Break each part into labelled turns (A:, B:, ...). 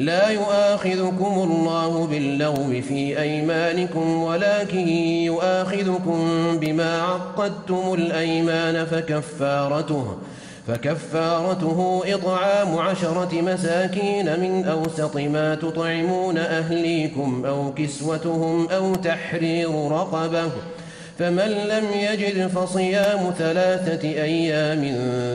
A: لا يؤاخذكم الله باللغو في أيمانكم ولكن يؤاخذكم بما عقدتم الأيمان فكفارته فكفارته إطعام عشرة مساكين من أوسط ما تطعمون أهليكم أو كسوتهم أو تحرير رقبة. فمن لم يجد فصيام ثلاثة أيام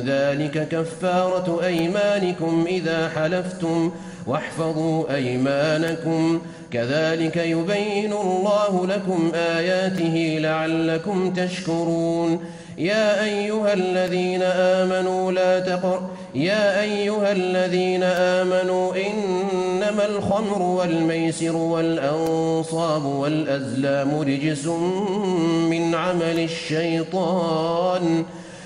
A: ذلك كفارة أيمانكم إذا حلفتم ۖ واحفظوا أيمانكم. كذلك يبين الله لكم آياته لعلكم تشكرون. يا أيها الذين آمنوا لا تقر يا أيها الذين آمنوا إنما الخمر والميسر والأنصاب والأزلام رجس من عمل الشيطان.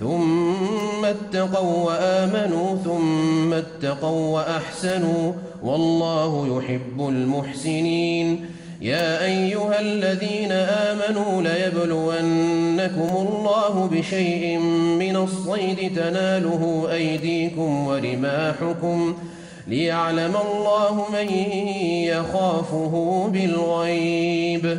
A: ثم اتقوا وآمنوا ثم اتقوا وأحسنوا. والله يحب المحسنين. يا أيها الذين آمنوا ليبلونكم الله بشيء من الصيد تناله أيديكم ورماحكم ليعلم الله من يخافه بالغيب.